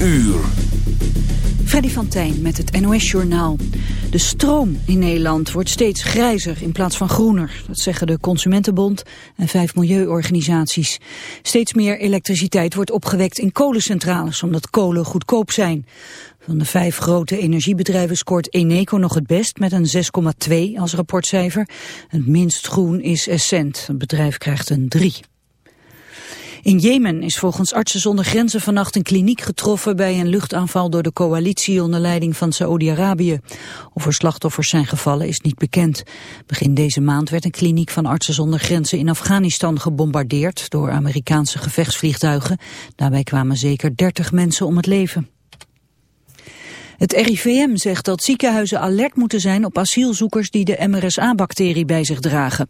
uur. Freddy van Tijn met het NOS-journaal. De stroom in Nederland wordt steeds grijzer in plaats van groener. Dat zeggen de Consumentenbond en vijf milieuorganisaties. Steeds meer elektriciteit wordt opgewekt in kolencentrales... omdat kolen goedkoop zijn. Van de vijf grote energiebedrijven scoort Eneco nog het best... met een 6,2 als rapportcijfer. Het minst groen is Essent. Het bedrijf krijgt een 3. In Jemen is volgens Artsen zonder Grenzen vannacht een kliniek getroffen bij een luchtaanval door de coalitie onder leiding van Saoedi-Arabië. Of er slachtoffers zijn gevallen is niet bekend. Begin deze maand werd een kliniek van Artsen zonder Grenzen in Afghanistan gebombardeerd door Amerikaanse gevechtsvliegtuigen. Daarbij kwamen zeker 30 mensen om het leven. Het RIVM zegt dat ziekenhuizen alert moeten zijn op asielzoekers die de MRSA-bacterie bij zich dragen.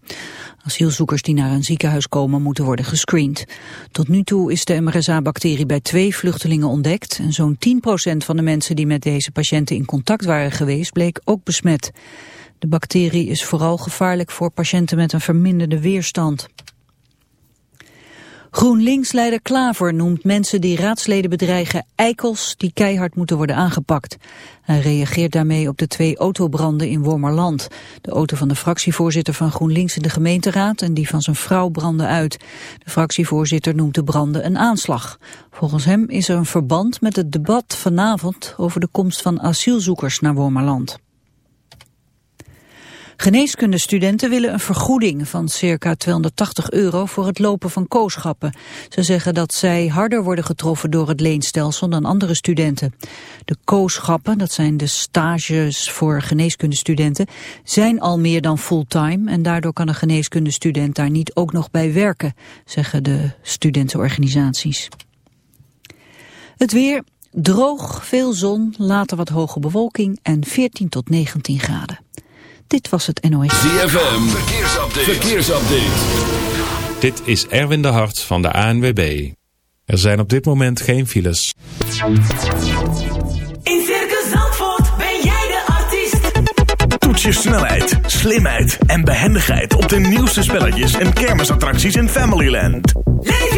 Asielzoekers die naar een ziekenhuis komen moeten worden gescreend. Tot nu toe is de MRSA-bacterie bij twee vluchtelingen ontdekt en zo'n 10% van de mensen die met deze patiënten in contact waren geweest bleek ook besmet. De bacterie is vooral gevaarlijk voor patiënten met een verminderde weerstand. GroenLinks-leider Klaver noemt mensen die raadsleden bedreigen eikels die keihard moeten worden aangepakt. Hij reageert daarmee op de twee autobranden in Wormerland. De auto van de fractievoorzitter van GroenLinks in de gemeenteraad en die van zijn vrouw brandde uit. De fractievoorzitter noemt de branden een aanslag. Volgens hem is er een verband met het debat vanavond over de komst van asielzoekers naar Wormerland. Geneeskundestudenten willen een vergoeding van circa 280 euro voor het lopen van kooschappen. Ze zeggen dat zij harder worden getroffen door het leenstelsel dan andere studenten. De kooschappen, dat zijn de stages voor geneeskundestudenten, zijn al meer dan fulltime en daardoor kan een geneeskundestudent daar niet ook nog bij werken, zeggen de studentenorganisaties. Het weer, droog, veel zon, later wat hoge bewolking en 14 tot 19 graden. Dit was het NOS. ZFM, verkeersupdate. verkeersupdate. Dit is Erwin de Hart van de ANWB. Er zijn op dit moment geen files. In Circus Zandvoort ben jij de artiest. Toets je snelheid, slimheid en behendigheid op de nieuwste spelletjes en kermisattracties in Familyland. Leef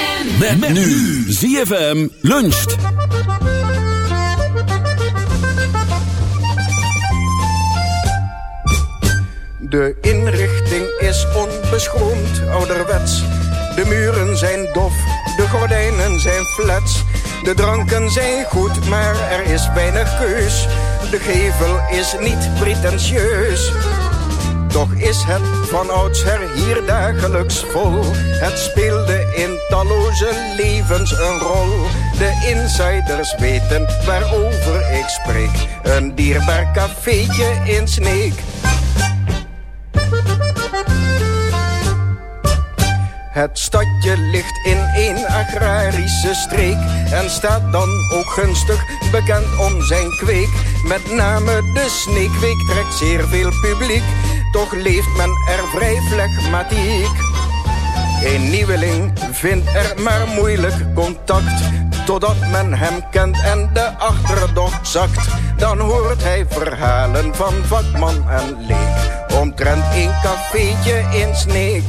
Met, met nu. ZFM luncht. De inrichting is onbeschroomd, ouderwets. De muren zijn dof, de gordijnen zijn flats. De dranken zijn goed, maar er is weinig keus. De gevel is niet pretentieus. Toch is het van oudsher hier dagelijks vol. Het speelde in talloze levens een rol. De insiders weten waarover ik spreek. Een dierbaar cafeetje in Sneek. Het stadje ligt in een agrarische streek en staat dan ook gunstig bekend om zijn kweek. Met name de sneekweek trekt zeer veel publiek, toch leeft men er vrij flegmatiek. Een nieuweling vindt er maar moeilijk contact. Totdat men hem kent en de achterdocht zakt. Dan hoort hij verhalen van vakman en leek. Omtrent een cafeetje in Sneek.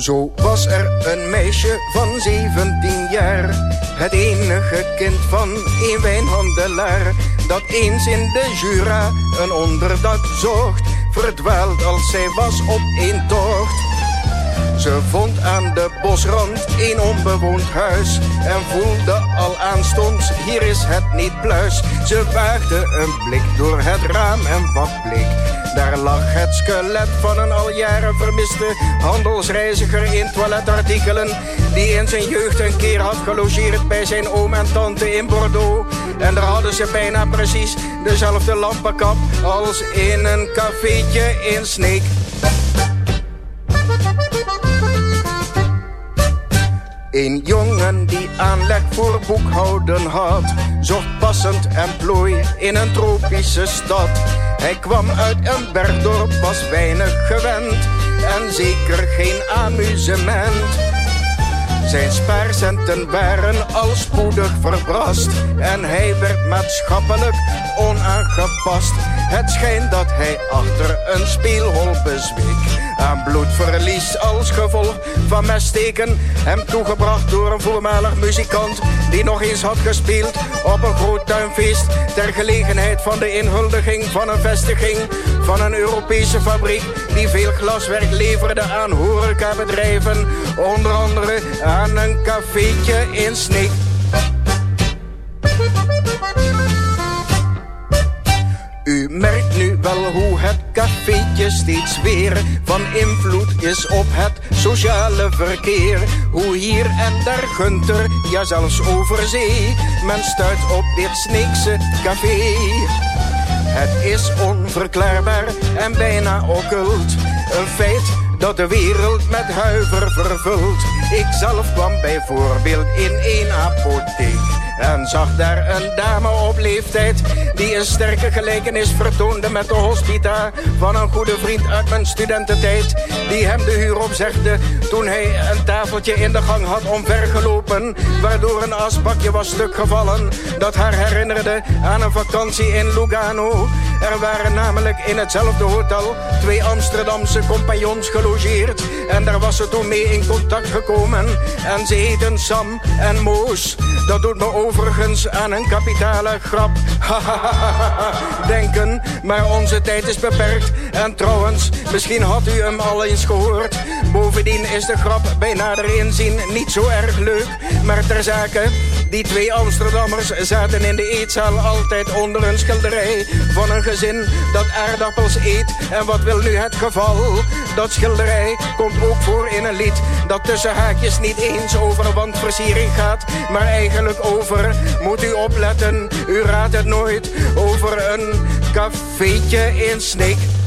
Zo was er een meisje van 17 jaar. Het enige kind van een wijnhandelaar. Dat eens in de Jura een onderdak zocht. Verdwaald als zij was op een tocht. Ze vond aan de bosrand een onbewoond huis En voelde al aanstonds, hier is het niet pluis. Ze waagde een blik door het raam en wat bleek? Daar lag het skelet van een al jaren vermiste handelsreiziger in toiletartikelen Die in zijn jeugd een keer had gelogeerd bij zijn oom en tante in Bordeaux. En daar hadden ze bijna precies dezelfde lampenkap als in een cafeetje in Sneek Een jongen die aanleg voor boekhouden had, zocht passend emplooi in een tropische stad. Hij kwam uit een bergdorp, was weinig gewend en zeker geen amusement. Zijn spaarcenten waren al spoedig verbrast en hij werd maatschappelijk onaangepast. Het schijnt dat hij achter een speelhol bezweek. Aan bloedverlies als gevolg van messteken. Hem toegebracht door een voormalig muzikant. Die nog eens had gespeeld op een groot tuinfeest. Ter gelegenheid van de inhuldiging van een vestiging. Van een Europese fabriek die veel glaswerk leverde aan horecabedrijven. Onder andere aan een cafeetje in Sneek. U merkt nu wel hoe het cafeetje steeds weer van invloed is op het sociale verkeer. Hoe hier en daar Gunter, ja zelfs over zee, men stuit op dit Sneekse café. Het is onverklaarbaar en bijna occult. Een feit dat de wereld met huiver vervult. Ik zelf kwam bijvoorbeeld in een apotheek. En zag daar een dame op leeftijd die een sterke gelijkenis vertoonde met de hospita van een goede vriend uit mijn studententijd. Die hem de huur opzegde toen hij een tafeltje in de gang had omvergelopen. Waardoor een asbakje was stuk gevallen dat haar herinnerde aan een vakantie in Lugano. Er waren namelijk in hetzelfde hotel twee Amsterdamse compagnons gelogeerd. En daar was ze toen mee in contact gekomen. En ze heten Sam en Moos. Dat doet me overigens aan een kapitale grap. Denken, maar onze tijd is beperkt. En trouwens, misschien had u hem al eens gehoord. Bovendien is de grap bij nader inzien niet zo erg leuk. Maar ter zake, die twee Amsterdammers zaten in de eetzaal altijd onder een schilderij van een gezin dat aardappels eet. En wat wil nu het geval? Dat schilderij komt ook voor in een lied dat tussen haakjes niet eens over wandversiering gaat, maar eigenlijk over, moet u opletten, u raadt het nooit, over een cafeetje in Sneek.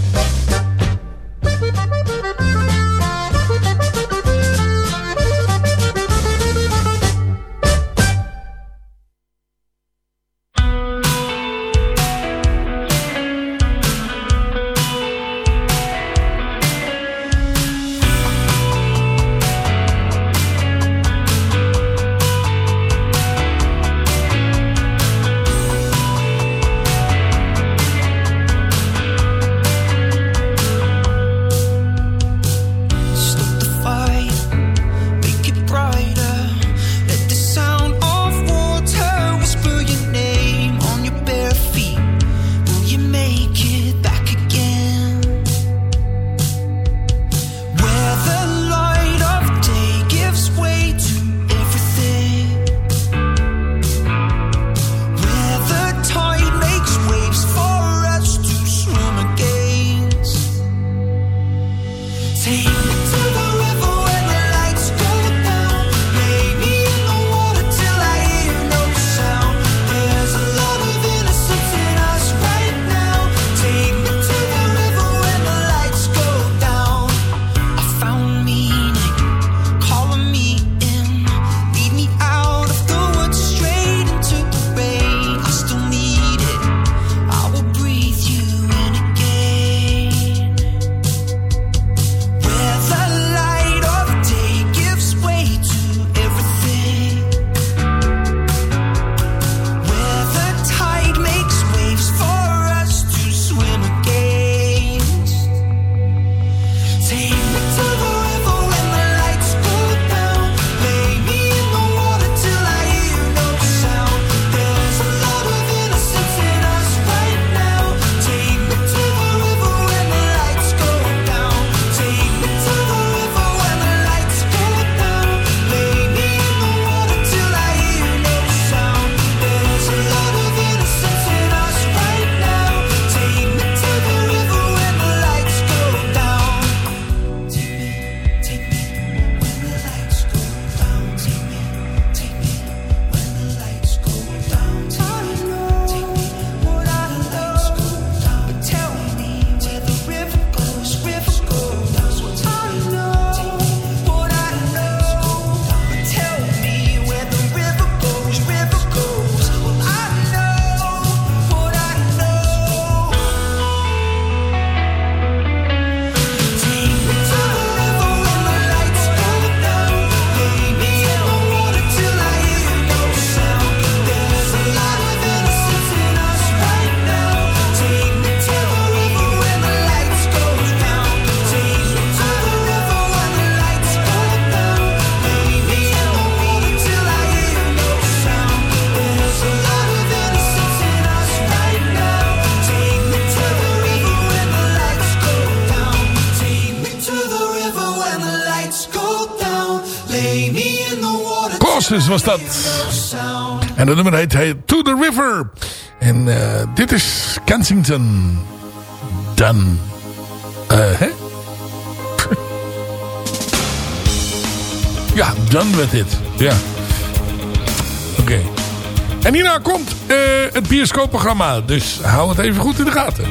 Causes was dat. En de nummer heet, To The River. En eh, dit is Kensington. Dan. Eh, hè? ja, done with it. Ja. Oké. En hierna komt eh, het bioscoopprogramma. Dus hou het even goed in de gaten.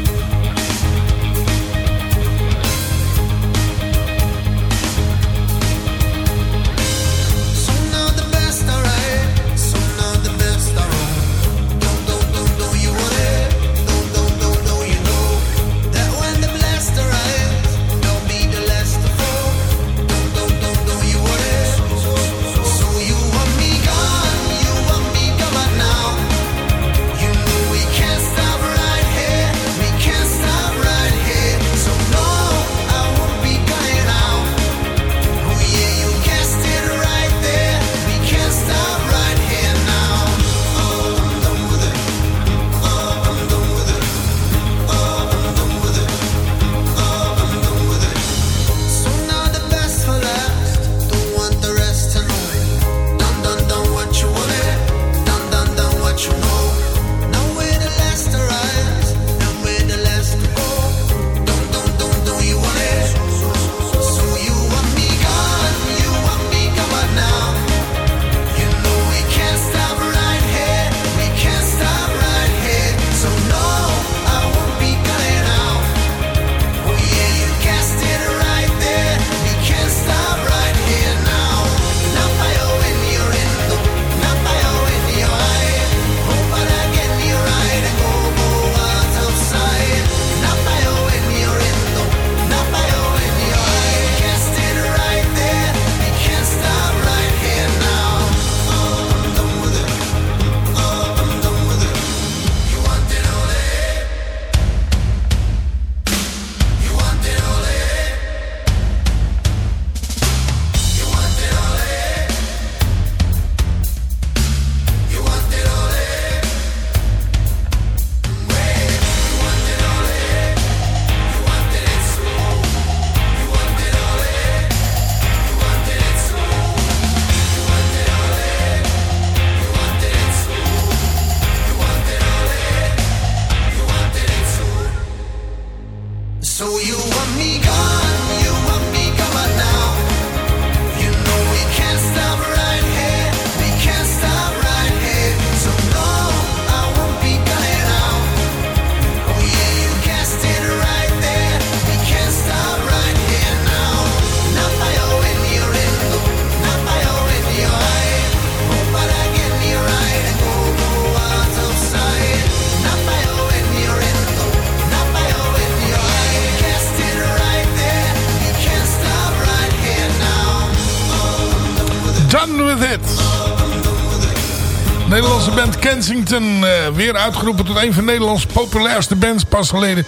Kensington. Uh, weer uitgeroepen tot een van Nederlands populairste bands pas geleden.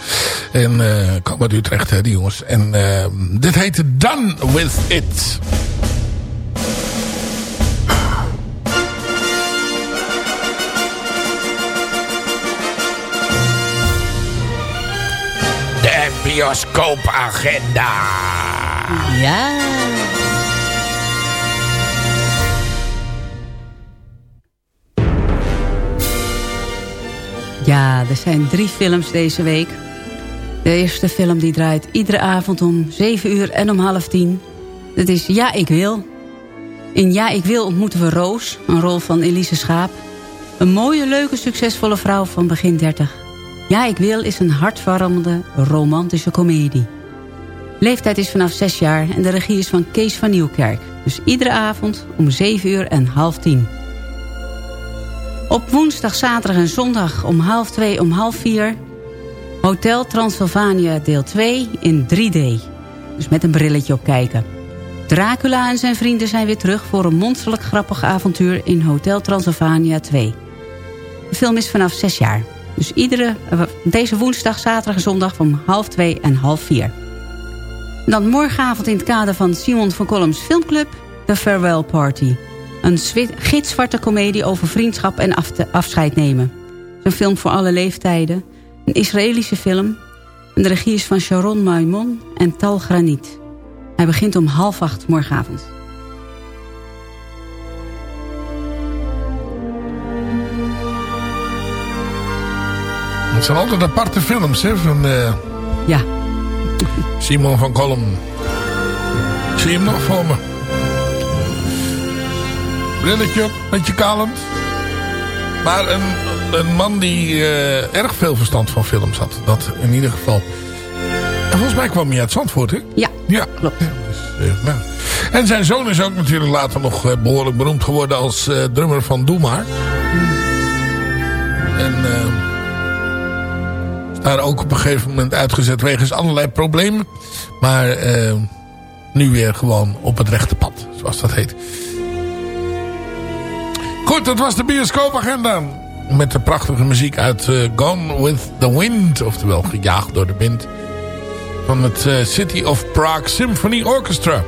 En uh, kom uit Utrecht, hè, die jongens. En uh, dit heette Done With It. De bioscoopagenda. Ja. Ja, er zijn drie films deze week. De eerste film die draait iedere avond om 7 uur en om half tien. Dat is Ja, ik wil. In Ja, ik wil ontmoeten we Roos, een rol van Elise Schaap. Een mooie, leuke, succesvolle vrouw van begin 30. Ja, ik wil is een hartverrammende, romantische komedie. Leeftijd is vanaf 6 jaar en de regie is van Kees van Nieuwkerk. Dus iedere avond om 7 uur en half tien. Op woensdag, zaterdag en zondag om half twee om half vier... Hotel Transylvania deel 2 in 3D. Dus met een brilletje op kijken. Dracula en zijn vrienden zijn weer terug voor een monsterlijk grappig avontuur in Hotel Transylvania 2. De film is vanaf 6 jaar. Dus iedere, eh, deze woensdag, zaterdag en zondag van half 2 en half 4. Dan morgenavond in het kader van Simon van Kolms Filmclub... The Farewell Party... Een gitzwarte komedie over vriendschap en afscheid nemen. Een film voor alle leeftijden. Een Israëlische film. De regie is van Sharon Maimon en Tal Granit. Hij begint om half acht morgenavond. Het zijn altijd aparte films, hè? Van. Eh, ja. Simon van Kolm. Zie je hem nog voor me? Brilletje op, beetje kalend. Maar een, een man die eh, erg veel verstand van films had. Dat in ieder geval. En volgens mij kwam hij uit Zandvoort, hè? ja. Ja. Klopt. Ja, dus, eh, nou. En zijn zoon is ook natuurlijk later nog eh, behoorlijk beroemd geworden als drummer van Doe Maar. En is daar ook op een gegeven moment uitgezet wegens allerlei problemen. Maar nu weer gewoon op het rechte pad, zoals dat heet. Dat was de bioscoopagenda. Met de prachtige muziek uit eh, Gone with the Wind. Oftewel gejaagd door de wind. Van het eh, City of Prague Symphony Orchestra.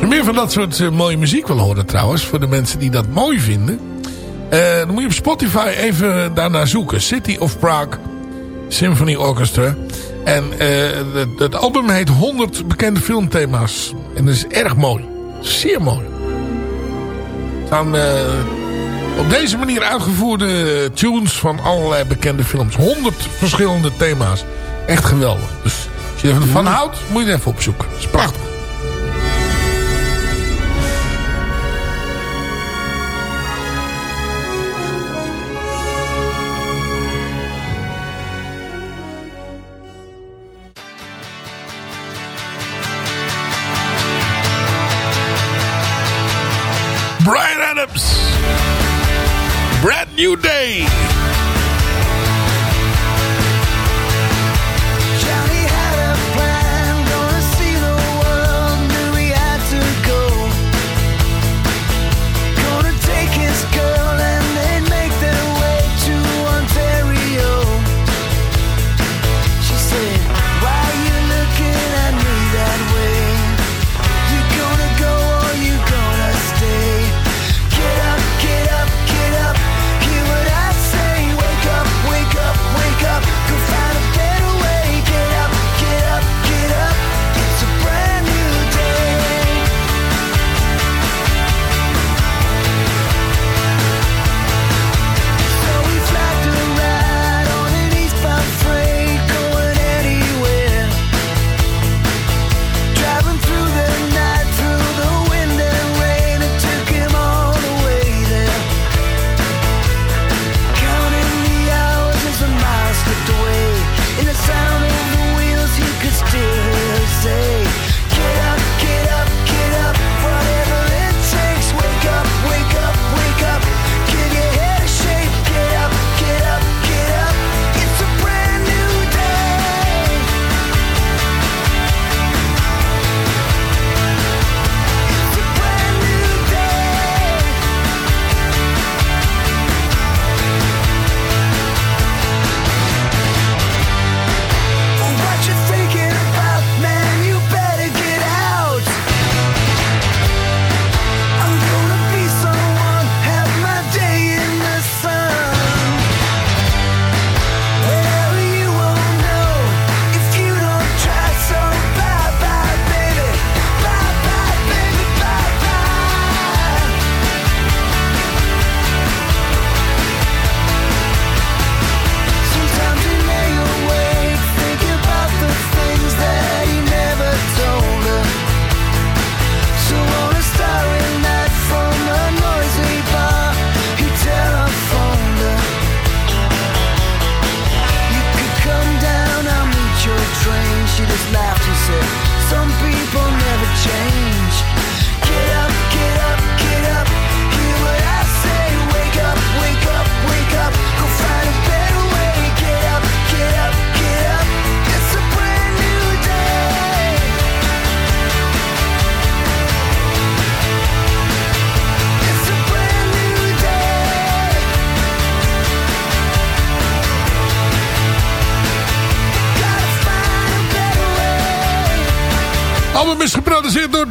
Je meer van dat soort eh, mooie muziek wil horen trouwens. Voor de mensen die dat mooi vinden. dan moet je op Spotify even daarnaar zoeken. City of Prague Symphony Orchestra. En het album heet 100 bekende filmthema's. En dat is erg mooi. Zeer mooi. Staan eh, op deze manier uitgevoerde tunes van allerlei bekende films. 100 verschillende thema's. Echt geweldig. Dus als je ervan houdt, moet je het even opzoeken. Dat is prachtig. New Day.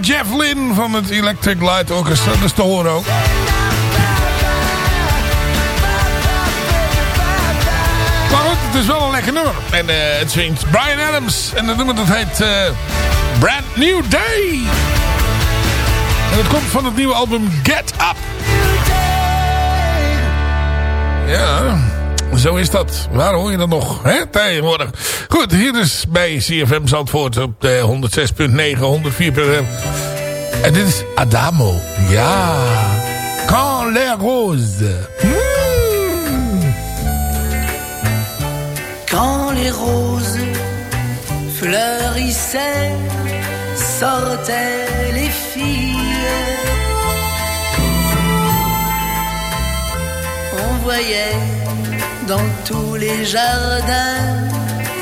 Jeff Lynne van het Electric Light Orchestra. Dat is te horen ook. Maar goed, het is wel een lekker nummer. En eh, het zingt Brian Adams. En dat nummer dat heet eh, Brand New Day. En het komt van het nieuwe album Get Up. Ja, zo is dat. Waar hoor je dat nog, hè, tegenwoordig? Goed, hier is bij CFM Zandvoort op de 106.9, 104.5. En dit is Adamo. Ja. Quand les roses. Mm. Quand les roses fleurissaient, sortaient les filles. On voyait dans tous les jardins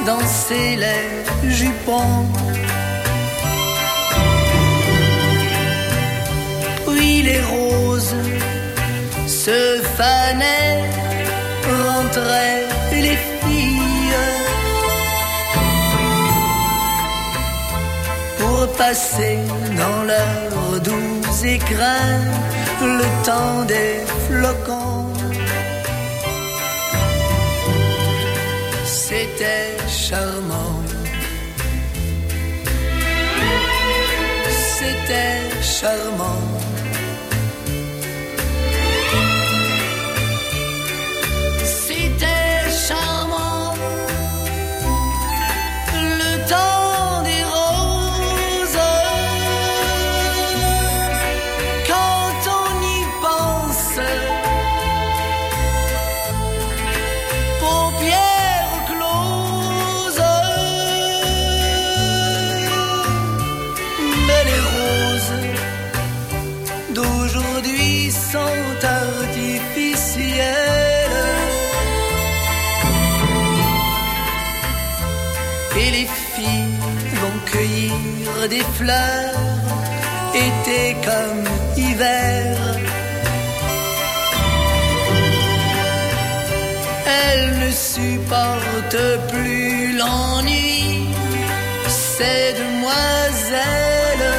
danser les jupons. Puis les roses se fanaient, rentraient les filles pour passer dans leurs doux écrins le temps des flocons. C'était charmant. Des fleurs, été comme hiver. Elles ne supportent plus l'ennui, ces demoiselles.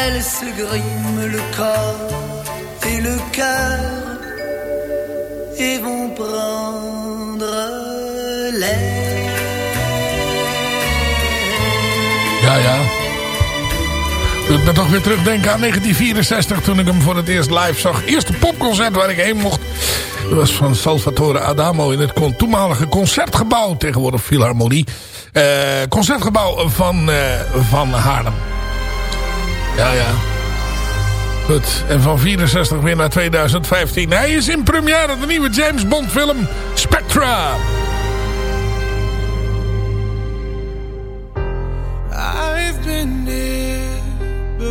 Elles se griment le corps et le cœur et vont prendre Ja, ja. Doet me toch weer terugdenken aan 1964 toen ik hem voor het eerst live zag. Eerste popconcert waar ik heen mocht. Dat was van Salvatore Adamo in het toenmalige concertgebouw. Tegenwoordig Philharmonie. Eh, concertgebouw van, eh, van Haarlem. Ja, ja. Goed. En van 64 weer naar 2015. Hij is in première de nieuwe James Bond film Spectra.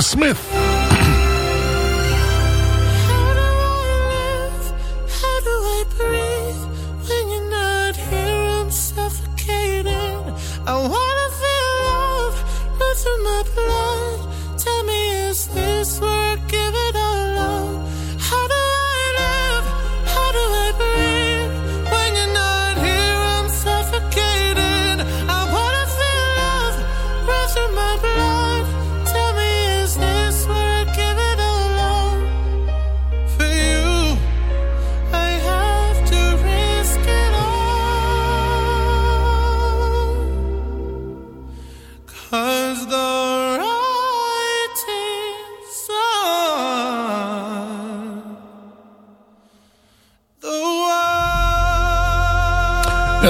Smith.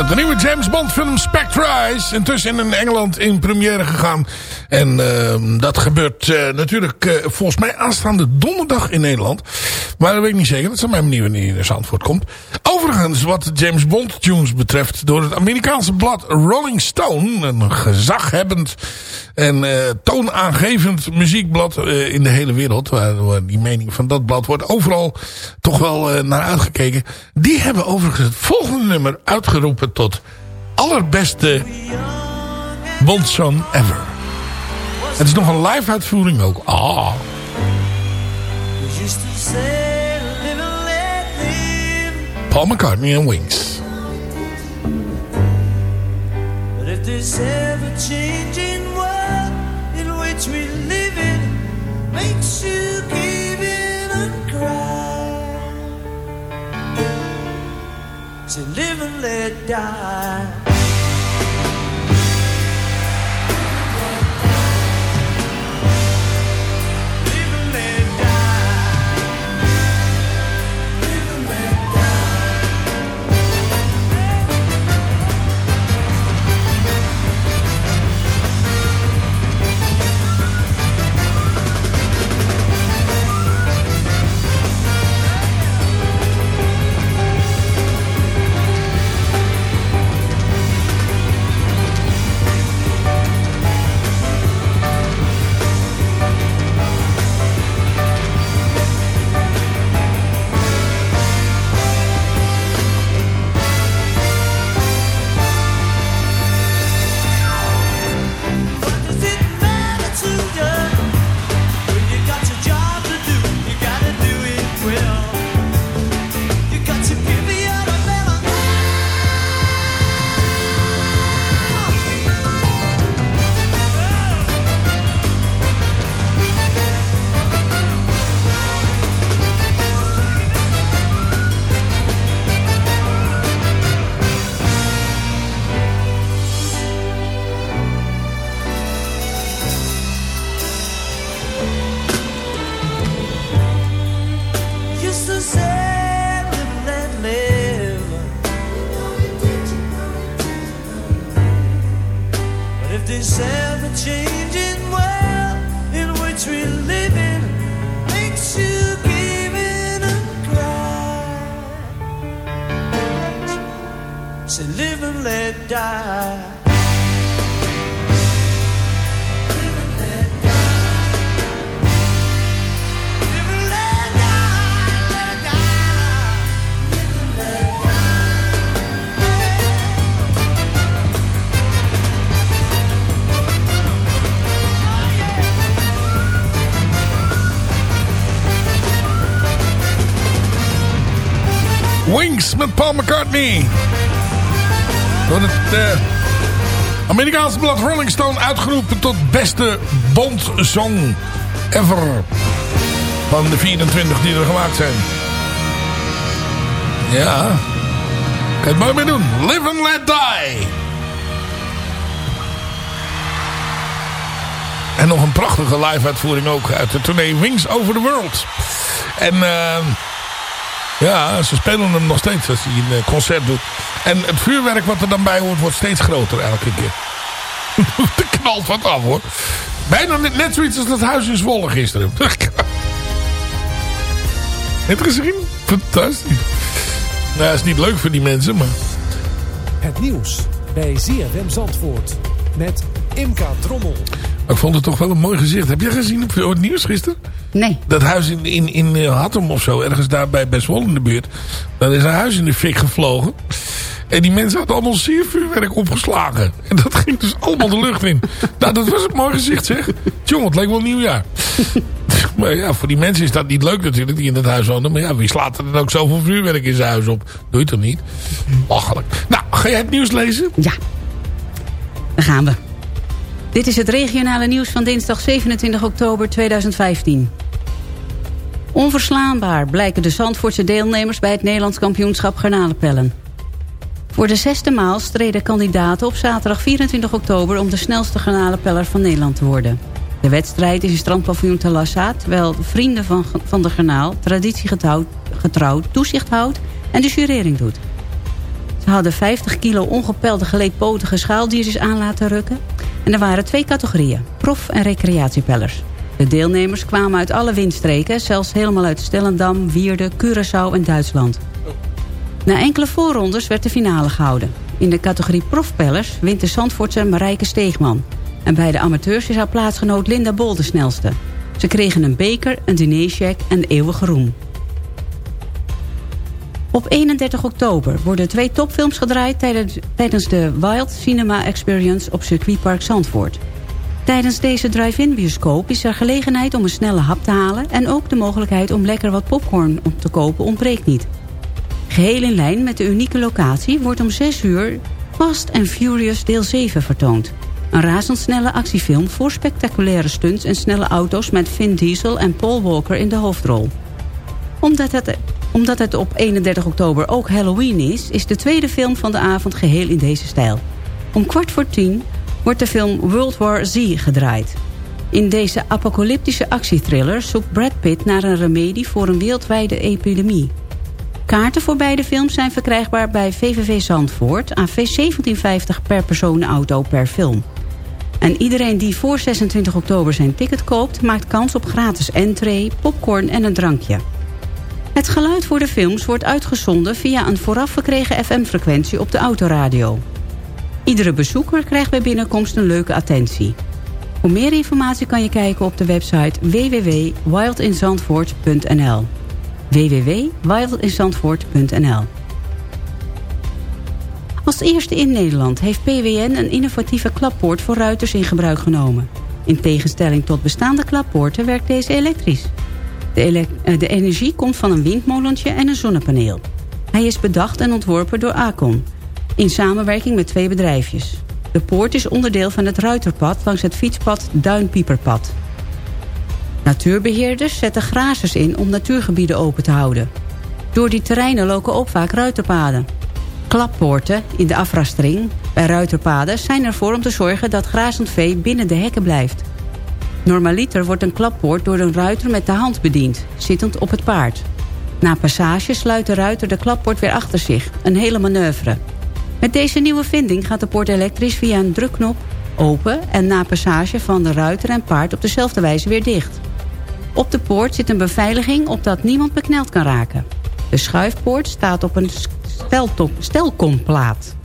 De nieuwe James Bond film Spectre is intussen in Engeland in première gegaan. En ehm, dat gebeurt eh, natuurlijk eh, volgens mij aanstaande donderdag in Nederland. Maar dat weet ik niet zeker. Dat is aan mij benieuwd wanneer hij naar Zandvoort komt. Overigens, wat James Bond tunes betreft... door het Amerikaanse blad Rolling Stone... een gezaghebbend en eh, toonaangevend muziekblad eh, in de hele wereld... Waar, die mening van dat blad wordt overal toch wel eh, naar uitgekeken. Die hebben overigens het volgende nummer uitgeroepen tot allerbeste Bond-song ever. Het is nog een live uitvoering ook. Ah. Paul McCartney and Wings. But if this ever-changing world in which we live in makes you give in and cry, say live and let die. Met Paul McCartney. Door het eh, Amerikaanse blad Rolling Stone uitgeroepen tot beste Bond-song ever. Van de 24 die er gemaakt zijn. Ja. Kan je het mee doen. Live and let die. En nog een prachtige live uitvoering ook uit de tournee Wings Over the World. En uh, ja, ze spelen hem nog steeds als hij een eh, concert doet. En het vuurwerk wat er dan bij hoort wordt steeds groter elke keer. er knalt wat af hoor. Bijna net, net zoiets als dat huis in Zwolle gisteren. Heb je gezien? Fantastisch. Nou, is niet leuk voor die mensen, maar... Het nieuws bij ZFM Zandvoort met Imka Drommel. Ik vond het toch wel een mooi gezicht. Heb jij gezien op het nieuws gisteren? Nee. Dat huis in, in, in eh, Hattem of zo, ergens daar bij Best in de buurt. Daar is een huis in de fik gevlogen. En die mensen hadden allemaal siervuurwerk opgeslagen. En dat ging dus allemaal de lucht in. nou, dat was een mooi gezicht zeg. Tjonge, het leek wel nieuwjaar. maar ja, voor die mensen is dat niet leuk natuurlijk, die in het huis wonen. Maar ja, wie slaat er dan ook zoveel vuurwerk in zijn huis op? Doe je toch niet? Lachelijk. Nou, ga jij het nieuws lezen? Ja. Daar gaan we. Dit is het regionale nieuws van dinsdag 27 oktober 2015. Onverslaanbaar blijken de Zandvoortse deelnemers... bij het Nederlands kampioenschap garnalenpellen. Voor de zesde maal streden kandidaten op zaterdag 24 oktober... om de snelste garnalenpeller van Nederland te worden. De wedstrijd is in strandpaviljoen Talassa... terwijl de vrienden van, van de garnaal traditiegetrouwd getrouwd, toezicht houdt... en de jurering doet. Ze hadden 50 kilo ongepelde geleedpotige schaaldiertjes aan laten rukken... En er waren twee categorieën, prof- en recreatiepellers. De deelnemers kwamen uit alle windstreken, zelfs helemaal uit Stellendam, Wierde, Curaçao en Duitsland. Na enkele voorrondes werd de finale gehouden. In de categorie profpellers wint de Zandvoortse Marijke Steegman. En bij de amateurs is haar plaatsgenoot Linda Bol de snelste. Ze kregen een beker, een dinercheck en eeuwige roem. Op 31 oktober worden twee topfilms gedraaid tijdens de Wild Cinema Experience op circuitpark Zandvoort. Tijdens deze drive-in bioscoop is er gelegenheid om een snelle hap te halen... en ook de mogelijkheid om lekker wat popcorn op te kopen ontbreekt niet. Geheel in lijn met de unieke locatie wordt om 6 uur Fast and Furious deel 7 vertoond. Een razendsnelle actiefilm voor spectaculaire stunts en snelle auto's... met Vin Diesel en Paul Walker in de hoofdrol. Omdat het omdat het op 31 oktober ook Halloween is... is de tweede film van de avond geheel in deze stijl. Om kwart voor tien wordt de film World War Z gedraaid. In deze apocalyptische actiethriller zoekt Brad Pitt naar een remedie voor een wereldwijde epidemie. Kaarten voor beide films zijn verkrijgbaar bij VVV Zandvoort... aan 17,50 per personenauto per film. En iedereen die voor 26 oktober zijn ticket koopt... maakt kans op gratis entree, popcorn en een drankje. Het geluid voor de films wordt uitgezonden via een vooraf verkregen FM-frequentie op de autoradio. Iedere bezoeker krijgt bij binnenkomst een leuke attentie. Voor meer informatie kan je kijken op de website www.wildinzandvoort.nl www.wildinzandvoort.nl Als eerste in Nederland heeft PWN een innovatieve klappoort voor ruiters in gebruik genomen. In tegenstelling tot bestaande klappoorten werkt deze elektrisch. De, de, energie komt van een windmolentje en een zonnepaneel. Hij is bedacht en ontworpen door Acon. In samenwerking met twee bedrijfjes. De poort is onderdeel van het ruiterpad langs het fietspad Duinpieperpad. Natuurbeheerders zetten grazers in om natuurgebieden open te houden. Door die terreinen lopen ook vaak ruiterpaden. Klappoorten in de afrastering bij ruiterpaden zijn ervoor om te zorgen dat grazend vee binnen de hekken blijft. Normaliter wordt een klappoort door een ruiter met de hand bediend, zittend op het paard. Na passage sluit de ruiter de klappoort weer achter zich, een hele manoeuvre. Met deze nieuwe vinding gaat de poort elektrisch via een drukknop open... en na passage van de ruiter en paard op dezelfde wijze weer dicht. Op de poort zit een beveiliging opdat niemand bekneld kan raken. De schuifpoort staat op een stelkomplaat.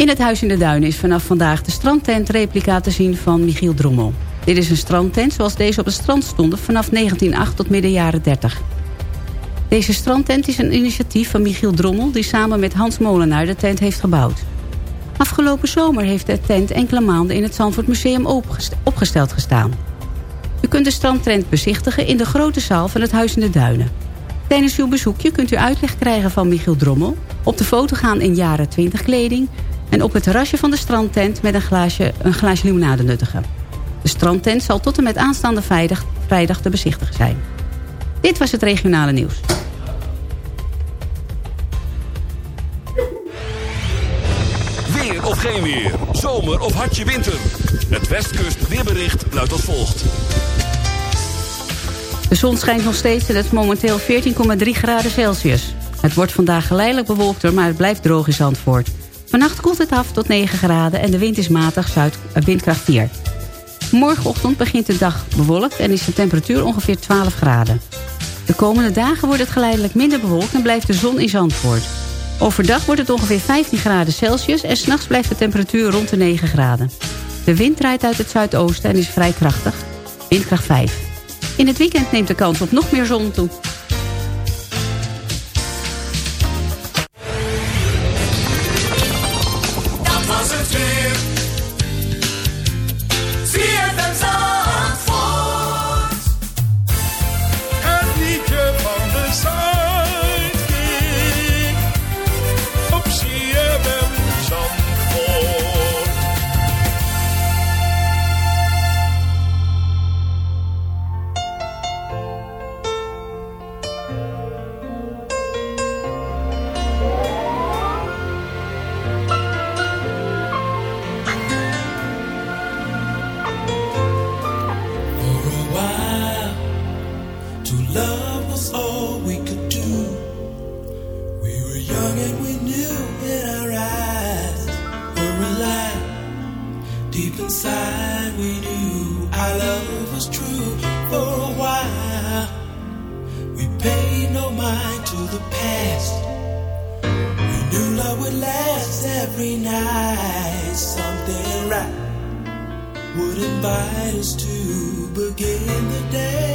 In het Huis in de Duinen is vanaf vandaag de strandtent replica te zien van Michiel Drommel. Dit is een strandtent zoals deze op het strand stonden vanaf 1908 tot midden jaren 30. Deze strandtent is een initiatief van Michiel Drommel... die samen met Hans Molenaar de tent heeft gebouwd. Afgelopen zomer heeft de tent enkele maanden in het Zandvoort Museum opgesteld gestaan. U kunt de strandtent bezichtigen in de grote zaal van het Huis in de Duinen. Tijdens uw bezoekje kunt u uitleg krijgen van Michiel Drommel... op de foto gaan in jaren 20 kleding... en op het terrasje van de strandtent met een glaasje, een glaasje limonade nuttigen. De strandtent zal tot en met aanstaande vrijdag, vrijdag te bezichtigen zijn. Dit was het regionale nieuws. Weer of geen weer. Zomer of hartje winter. Het Westkust weerbericht luidt als volgt. De zon schijnt nog steeds en het is momenteel 14,3 graden Celsius. Het wordt vandaag geleidelijk bewolkter, maar het blijft droog in Zandvoort. Vannacht koelt het af tot 9 graden en de wind is matig eh, windkracht 4. Morgenochtend begint de dag bewolkt en is de temperatuur ongeveer 12 graden. De komende dagen wordt het geleidelijk minder bewolkt en blijft de zon in Zandvoort. Overdag wordt het ongeveer 15 graden Celsius en s'nachts blijft de temperatuur rond de 9 graden. De wind draait uit het zuidoosten en is vrij krachtig, windkracht 5. In het weekend neemt de kans op nog meer zon toe. Begin the day.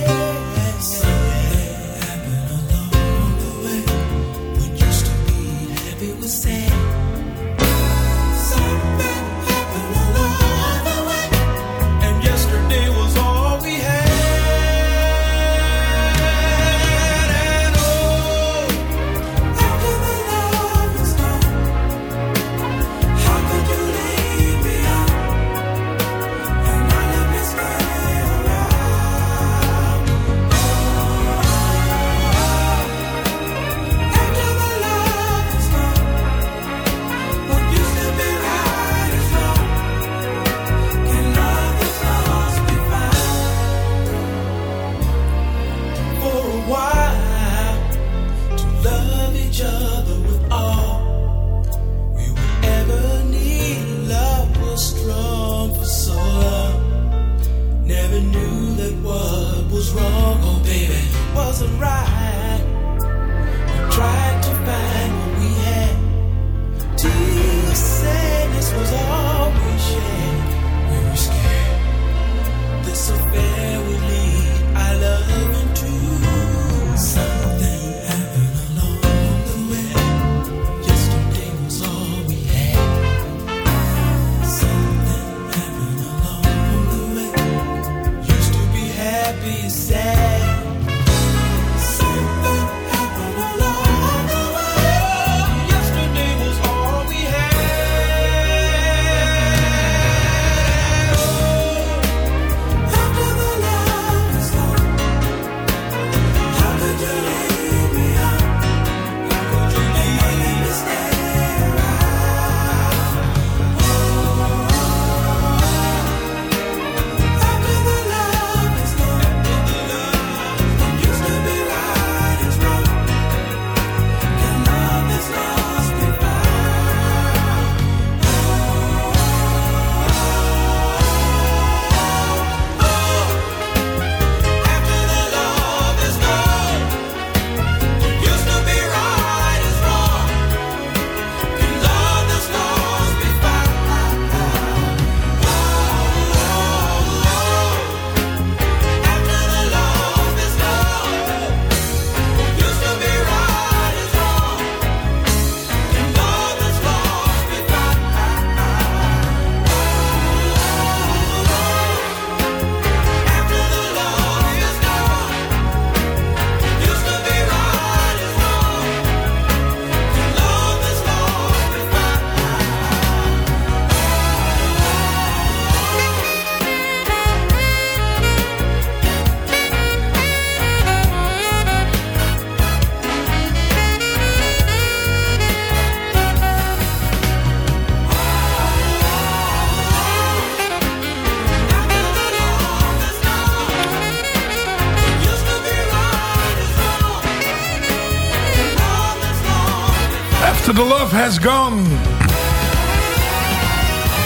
Love Has Gone.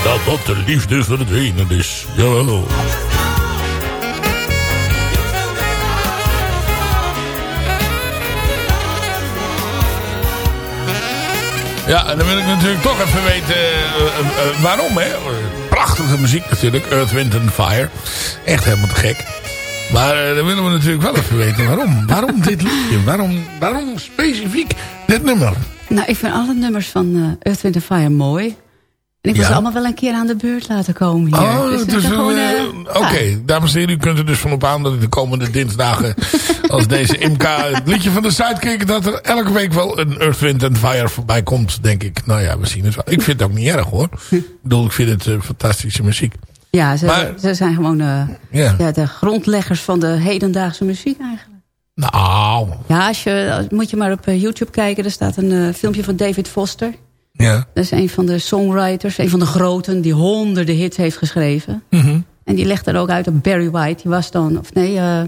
Dat dat de liefde verdwenen is. Jawel. Ja, en dan wil ik natuurlijk toch even weten eh, eh, eh, waarom, hè. Prachtige muziek natuurlijk, Earth, Wind and Fire. Echt helemaal te gek. Maar dan willen we natuurlijk wel even weten waarom. Waarom dit liedje? Waarom, waarom specifiek dit nummer? Nou, ik vind alle nummers van eh, Earth, Wind Fire mooi. En ik wil Ja. ze allemaal wel een keer aan de beurt laten komen hier. Oh, Dus eh, eh, Oké, ja. dames en heren, u kunt er dus van op aan dat de komende dinsdagen... als deze Imka het liedje van de Sidekick... dat er elke week wel een Earth, Wind and Fire voorbij komt, denk ik. Nou ja, we zien het wel. Ik vind het ook niet erg, hoor. Ik bedoel, ik vind het fantastische muziek. Ja, ze, Maar- ze zijn gewoon ja, de grondleggers van de hedendaagse muziek eigenlijk. Nou, Ja, als je, moet je maar op eh, YouTube kijken. Er staat een eh, filmpje van David Foster. ja. Dat is een van de songwriters, een van de groten... die honderden hits heeft geschreven. Mhm. En die legt er ook uit op Barry White. Die was dan, of nee... eh,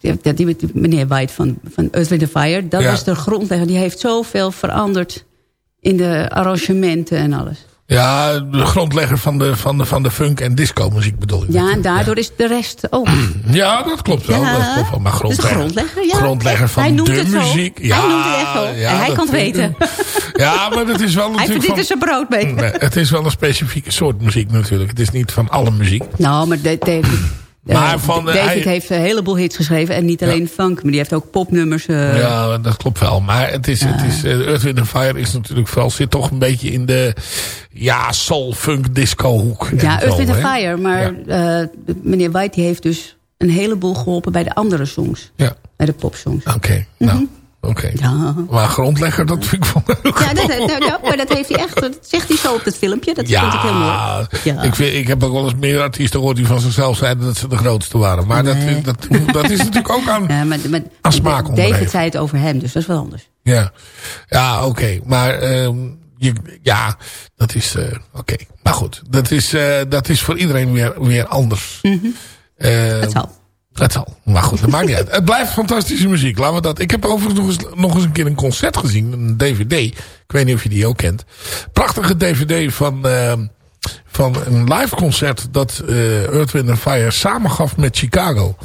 die, die, die- die meneer White van, van Earth, Wind Fire. Dat Ja. was de grondlegger. Die heeft zoveel veranderd in de arrangementen en alles. Ja, de grondlegger van de, van de, van de funk- en disco-muziek bedoel ik. Ja, en daardoor is de rest ook. Ja, dat klopt wel. Ja. Dat klopt wel. Maar de grondlegger, grondlegger, ja. grondlegger van Hij noemt de het zo. muziek. Hij Ja, noemt het echt zo. en hij kan het weten. Ja, maar het is wel Hij natuurlijk verdient er zijn brood mee. Nee, het is wel een specifieke soort muziek natuurlijk. Het is niet van alle muziek. Nou, maar eh, Maar van, eh, David hij- heeft een heleboel hits geschreven. En niet alleen funk, maar die heeft ook popnummers. eh, ja, dat klopt wel. Maar het is, het is, eh, Earth, Wind Fire is natuurlijk vooral, zit toch een beetje in de, ja, soul, funk, disco hoek. Ja, Earth, Wind? Fire. Maar meneer White die heeft dus een heleboel geholpen bij de andere songs. Ja. Bij de popsongs. Oké, nou, oké. Ja. Maar grondlegger, dat vind ik wel leuk. Ja, dat, maar dat heeft hij echt. Dat zegt hij zo op het filmpje. Dat vind ik heel mooi. Ja. Ik, vind, ik heb ook wel eens meer artiesten gehoord die van zichzelf zeiden dat ze de grootste waren. Maar dat, Nee. dat, dat is natuurlijk ook aan, Ja, maar, maar aan smaak David zei het over hem, dus dat is wel anders. Ja, ja oké. Maar ehm, je, ja, dat is... eh, oké, maar goed. Dat is, eh, dat is voor iedereen weer, weer anders. Mhm. Eh, Dat zal. Het zal. Maar goed, dat maakt niet uit. Het blijft fantastische muziek. Laten we dat. Ik heb overigens nog eens, nog eens een keer een concert gezien. Een DVD. Ik weet niet of je die ook kent. Prachtige DVD van, ehm, van een live concert dat eh Earth, Wind Fire samen gaf met Chicago.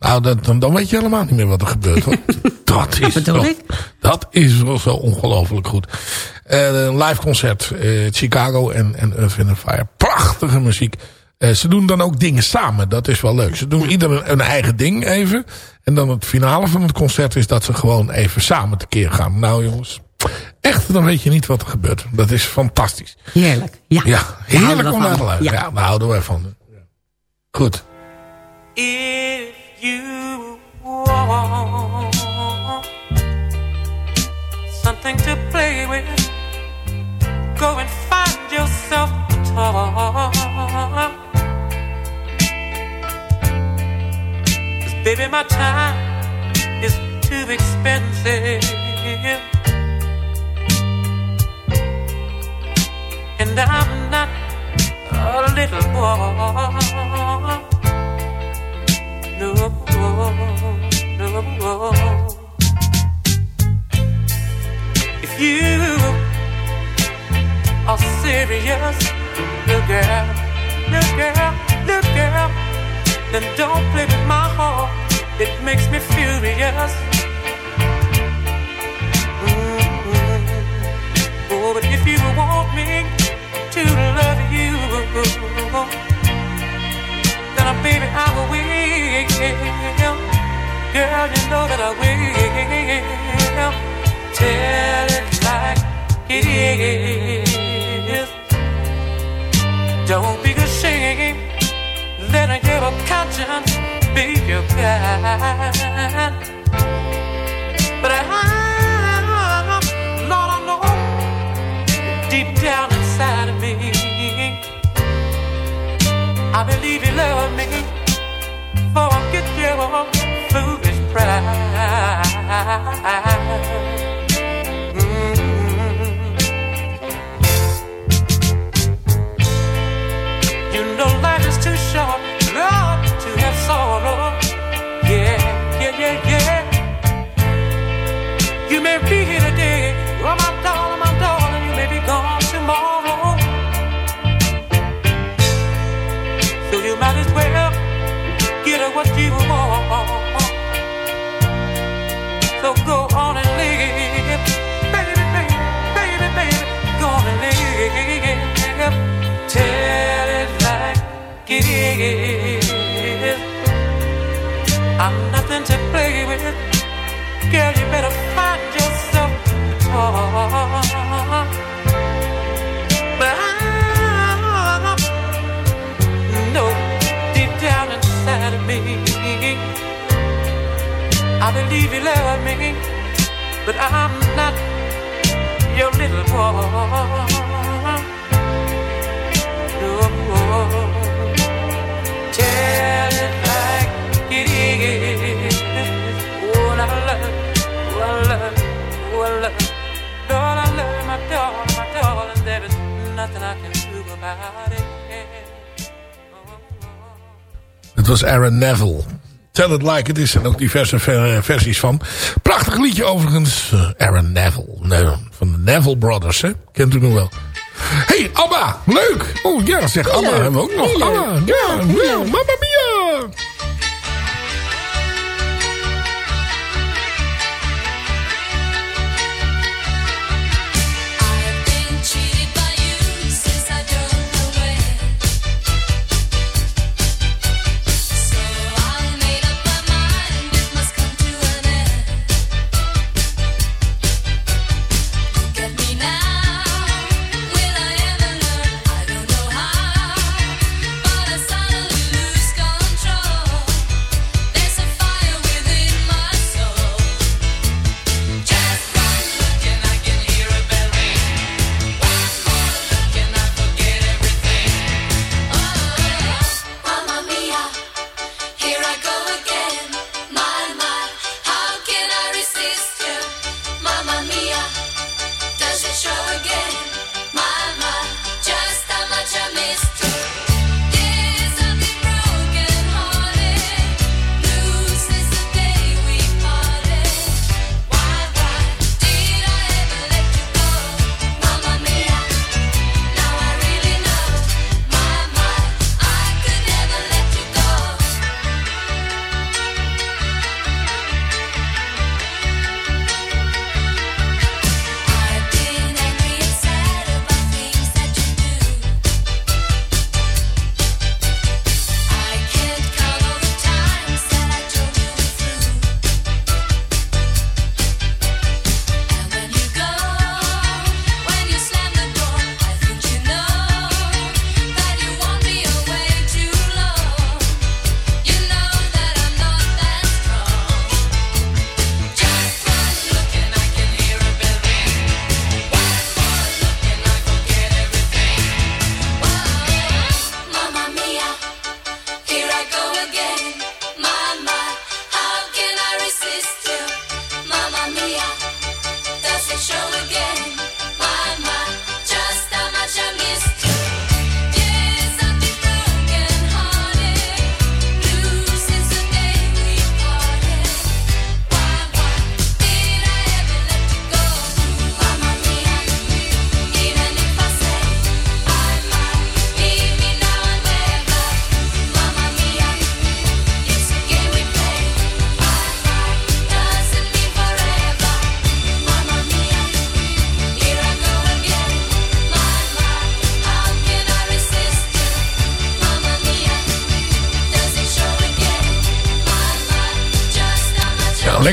Nou, dat, dan, dan weet je helemaal niet meer wat er gebeurt. Hoor. dat is bedoel wel, ik? Dat is wel zo ongelooflijk goed. Eh, een live concert. eh, Chicago en, en Earth, Wind Fire. Prachtige muziek. Eh, ze doen dan ook dingen samen. Dat is wel leuk. Ze doen ieder een, eigen ding even. En dan het finale van het concert is dat ze gewoon even samen tekeer gaan. Nou jongens, echt, dan weet je niet wat er gebeurt. Dat is fantastisch. Heerlijk. Ja, Ja, Daar houden heerlijk we om van. naar te luisteren. Ja. Ja, daar houden wij van. Goed. If you want something to play with, go and find yourself a toy. Baby, my time is too expensive. And I'm not a little boy. No, no. If you are serious, little girl, little girl, little girl, then don't play with my heart. It makes me furious. Mhm. Oh, but if you want me to love you, then uh, baby I will. Girl, you know that I will. Tell it like it is. Don't be ashamed. Let your conscience be your guide. But I, Lord, I know deep down inside of me, I believe you love me. Forget your foolish pride. tell it like it is. I'm nothing to play with. Girl, you better find yourself more. But I know deep down inside of me, I believe you love me, but I'm not your little boy. Het was Aaron Neville. Tell it like it is. En ook diverse ver- versies van. Prachtig liedje overigens. eh, Aaron Neville. Van de Neville Brothers. Hè? Kent u nog wel. Hey, Abba. Leuk. Oh ja, zeg Abba. Hebben we ook nog. Abba. Ja, Ja, ja, Mamma Mia.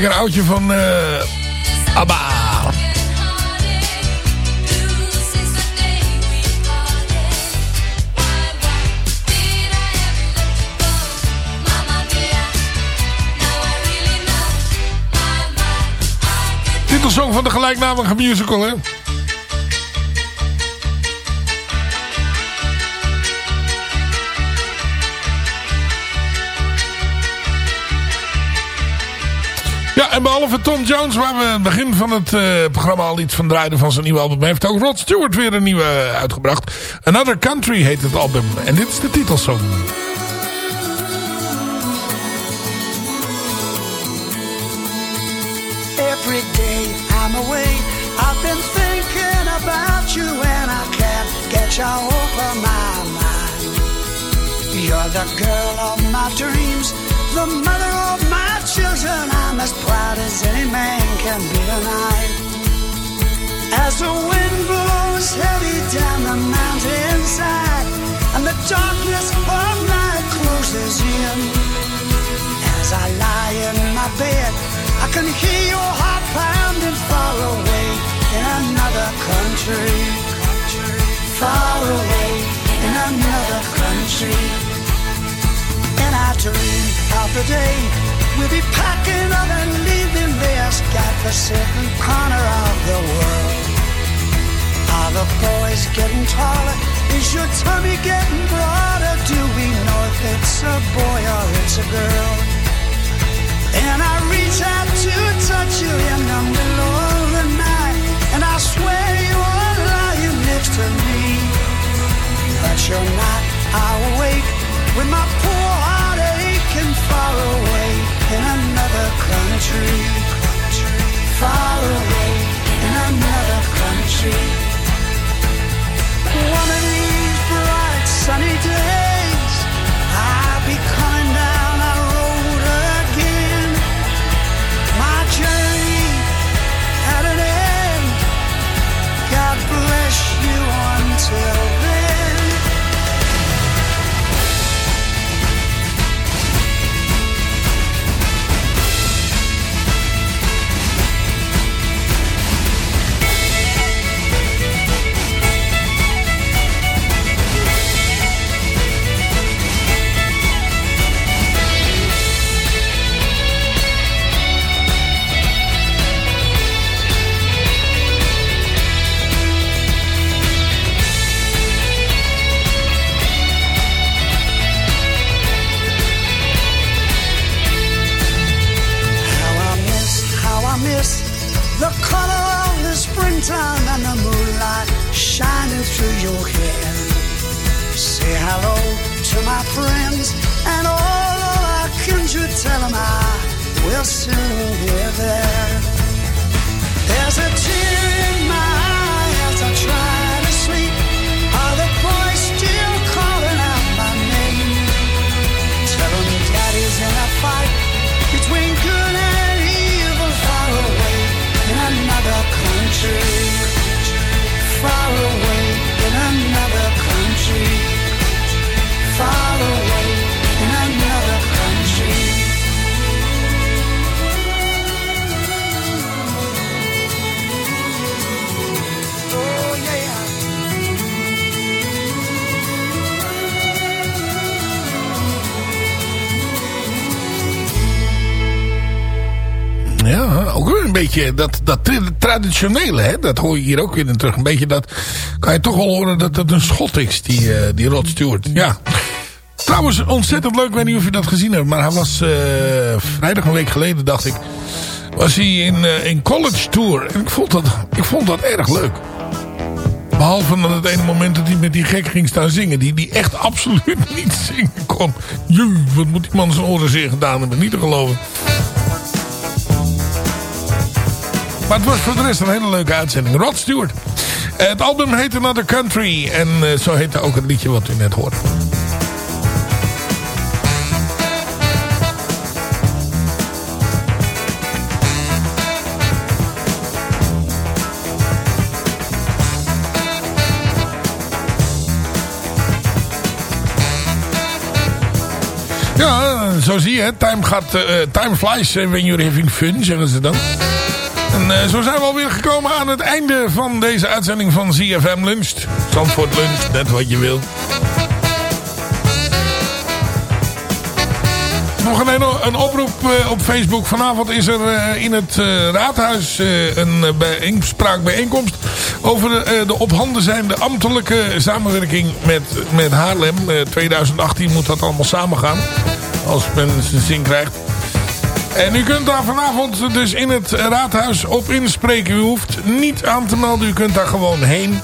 Lekker oudje van eh Abba. Titelsong van de gelijknamige musical, hè? Behalve Tom Jones, waar we het begin van het eh, programma al iets van draaiden van zijn nieuwe album, heeft ook Rod Stewart weer een nieuwe eh, uitgebracht. Another Country heet het album. En dit is de titelsong. Every day I'm away, I've been thinking about you and I can't get you over my mind. You're the girl of my dreams, the mother of my children. I'm as proud as any man can be tonight. As the wind blows heavy down the mountainside and the darkness of night closes in. As I lie in my bed, I can hear your heart pounding far away in another country. Far away in another country. And I dream of the day we'll be packing up and leaving this godforsaken corner of the world. Are the boys getting taller? Is your tummy getting broader? Do we know if it's a boy or it's a girl? And I reach out to touch you in the middle of the night. And I swear you are lying next to me. But you're not I awake with my poor heart aching far away in another country. Far away in another country. One of these bright sunny days, I'll be coming down that road again. My journey at an end. God bless you until dat, dat tra- traditionele, hè? dat hoor je hier ook weer in terug. Een beetje dat, kan je toch wel horen dat het een schot is, die, eh, die Rod Stewart. Ja. Trouwens, ontzettend leuk, ik weet niet of je dat gezien hebt, maar hij was eh, vrijdag een week geleden, dacht ik, was hij in, eh, in college tour. En ik vond, dat, ik vond dat erg leuk. Behalve dan het ene moment dat hij met die gek ging staan zingen. Die, die echt absoluut niet zingen kon. Jee, wat moet die man zijn oren zeer gedaan hebben. Niet te geloven. Maar het was voor de rest een hele leuke uitzending. Rod Stewart. Eh, het album heet Another Country. En eh, zo heette ook het liedje wat u net hoorde. Ja, zo zie je. Time, gaat, eh, time flies when you're having fun, zeggen ze dan. En eh, zo zijn we alweer gekomen aan het einde van deze uitzending van ZFM Lunch. Zandvoort Lunch, net wat je wil. Nog een, een oproep eh, op Facebook. Vanavond is er eh, in het raadhuis een bijeenkomst over de, de op handen zijnde ambtelijke samenwerking met, met Haarlem. Eh, 2018 moet dat allemaal samengaan. Als men zijn zin krijgt. En u kunt daar vanavond dus in het raadhuis op inspreken. U hoeft niet aan te melden, u kunt daar gewoon heen.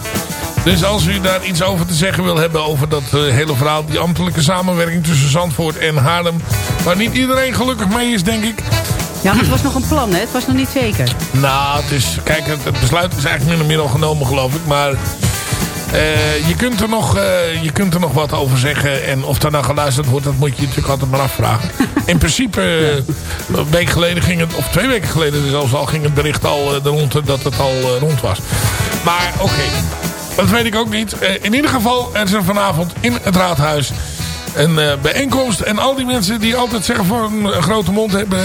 Dus als u daar iets over te zeggen wil hebben over dat eh, hele verhaal... die ambtelijke samenwerking tussen Zandvoort en Haarlem... waar niet iedereen gelukkig mee is, denk ik. Ja, maar het was nog een plan, hè? Het was nog niet zeker. Nou, het is, kijk, het, het besluit is eigenlijk min of meer al genomen, geloof ik. Maar eh, je, kunt er nog, eh, je kunt er nog wat over zeggen. En of daar nou geluisterd wordt, dat moet je natuurlijk altijd maar afvragen. In principe, eh, een week geleden ging het, of twee weken geleden zelfs al, ging het bericht al rond dat het al rond was. Maar oké, dat weet ik ook niet. In ieder geval, er is er vanavond in het raadhuis een bijeenkomst. En al die mensen die altijd zeggen van een grote mond hebben.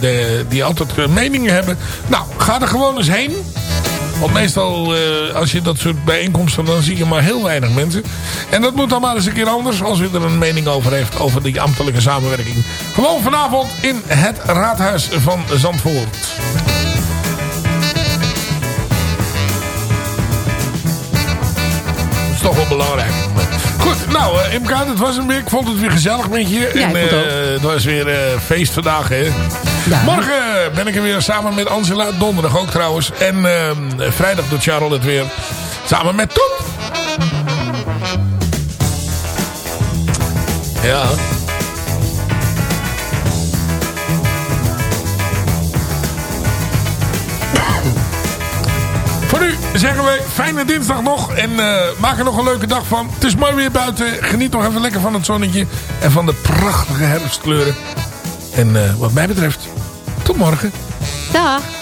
de, die altijd meningen hebben. Nou, ga er gewoon eens heen. Want meestal, eh, als je dat soort bijeenkomsten, dan zie je maar heel weinig mensen. En dat moet dan maar eens een keer anders, als u er een mening over heeft, over die ambtelijke samenwerking. Gewoon vanavond in het raadhuis van Zandvoort. Dat is toch wel belangrijk. Goed, nou eh, Imka, dat was hem weer. Ik vond het weer gezellig met je. Ja, en het eh, was weer eh, feest vandaag, hè. Morgen ben ik er weer samen met Angela. Donderdag ook trouwens. En eh, vrijdag doet Charlotte het weer. Samen met Toet. Ja. Zeggen wij fijne dinsdag nog. En eh, maak er nog een leuke dag van. Het is mooi weer buiten. Geniet nog even lekker van het zonnetje. En van de prachtige herfstkleuren. En eh, wat mij betreft, tot morgen. Dag.